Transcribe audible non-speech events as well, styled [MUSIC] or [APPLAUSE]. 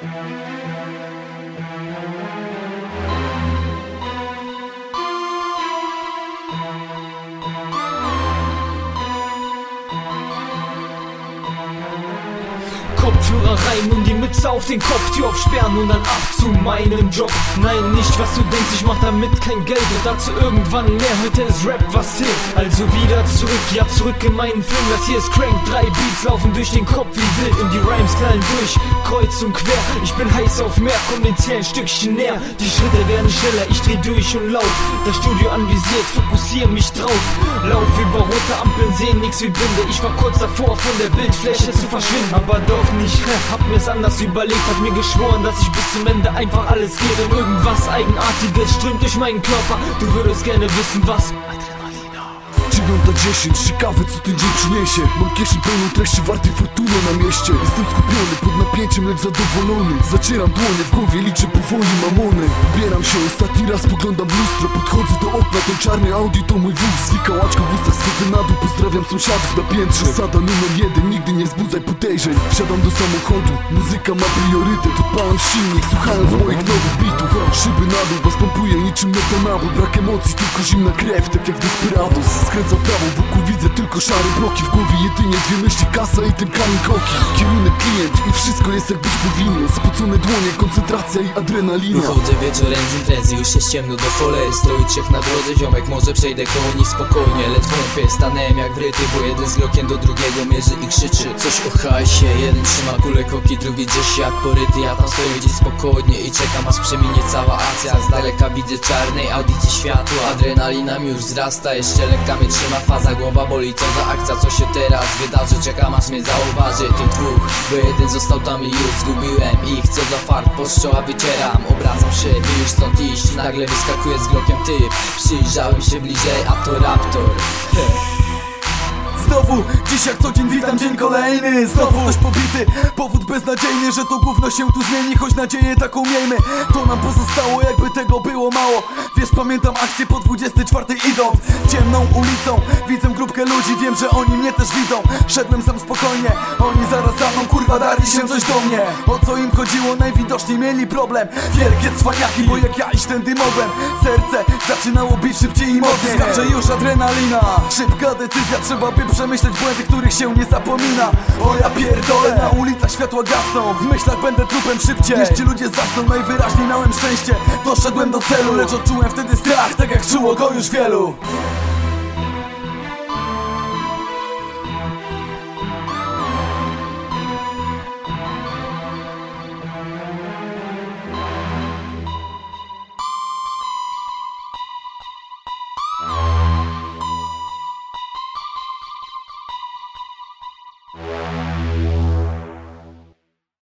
Thank you. Kopfhörer rein und die Mütze auf den Kopf, Tür aufsperren und dann ab zu meinem Job. Nein, nicht was du denkst, ich mach damit kein Geld und dazu irgendwann mehr. Heute ist Rap, was zählt. Also wieder zurück, ja zurück in meinen Film. Das hier ist Crank, drei Beats laufen durch den Kopf wie wild und die Rhymes knallen durch, kreuz und quer. Ich bin heiß auf mehr, komm den Zähl ein Stückchen näher. Die Schritte werden schneller, ich dreh durch und lauf. Das Studio anvisiert, fokussiere mich drauf. Lauf über rote Ampeln, sehen nix wie Blinde. Ich war kurz davor, von der Bildfläche zu verschwinden, aber doch nicht. Hab mir's anders überlegt, hab mir geschworen, dass ich bis zum Ende einfach alles gebe. Und irgendwas Eigenartiges strömt durch meinen Körper. Du würdest gerne wissen, was. 9 10, ciekawe co ten dzień przyniesie Mam kieszeń pełną treści wartej fortuny na mieście Jestem skupiony pod napięciem, lecz zadowolony Zacieram dłonie, w głowie liczę powoli mamony Ubieram się, ostatni raz poglądam lustro Podchodzę do okna, ten czarny Audi to mój wóz Zwika łaczką w ustach, schodzę na Pozdrawiam sąsiadów na piętrze. Zasada numer jeden, nigdy nie wzbudzaj podejrzeń. Wsiadam do samochodu, muzyka ma priorytet. Odpalam silnik, słuchając moich nowych bitów. Szyby na dół, was pompuje niczym metanabol Brak emocji, tylko zimna krew, tak jak Desperados Skręcam w prawo, wokół widzę tylko szare bloki. W głowie jedynie dwie myśli, kasa i ten kamień kroki Kierunek klient i wszystko jest jak być powinno. Spocone dłonie, koncentracja i adrenalina. Wychodzę wieczorem z imprezy, już jest ciemno do cholery. Stoi trzech na drodze, ziomek, może przejdę koło nich spokojnie. Lecz wątpię, stanąłem jak wryty, bo jeden z glokiem do drugiego mierzy i krzyczy. Coś o hajsie, jeden trzyma kulę koki, drugi gdzieś jak poryty. Ja tam stoję gdzieś spokojnie i czekam aż przeminie cała akcja. Z daleka widzę czarnej audycji światło Adrenalina mi już wzrasta, jeszcze lekka mnie trzyma faza. Głowa boli, co za akcja, co się teraz wydarzy? Czekam aż mnie zauważy tych dwóch Bo jeden został tam i już zgubiłem ich. Co za fart, poszczoła wycieram Obracam się, by już stąd iść. Nagle wyskakuje z glokiem typ Przyjrzałem się bliżej, a to raptor [LAUGHS] Znowu, dziś jak co dzień witam dzień kolejny. Znowu ktoś pobity, powód beznadziejny Że to gówno się tu zmieni, choć nadzieję taką miejmy. To nam pozostało jakby tego było mało Pamiętam akcję po 24 idąc Ciemną ulicą, widzę grupkę ludzi Wiem, że oni mnie też widzą. Szedłem sam spokojnie, oni zaraz za mną Kurwa, dali się coś do mnie. O co im chodziło, najwidoczniej mieli problem. Wielkie cwaniaki, bo jak ja iść tędy mogłem. Serce zaczynało bić szybciej i mocniej. Skacze już adrenalina. Szybka decyzja, trzeba by przemyśleć błędy, których się nie zapomina. O ja pierdolę, na światła gasną W myślach będę trupem szybciej. Ci ludzie zasną, najwyraźniej miałem szczęście. Doszedłem do celu, lecz odczułem wtedy strach Tak jak czuło go już wielu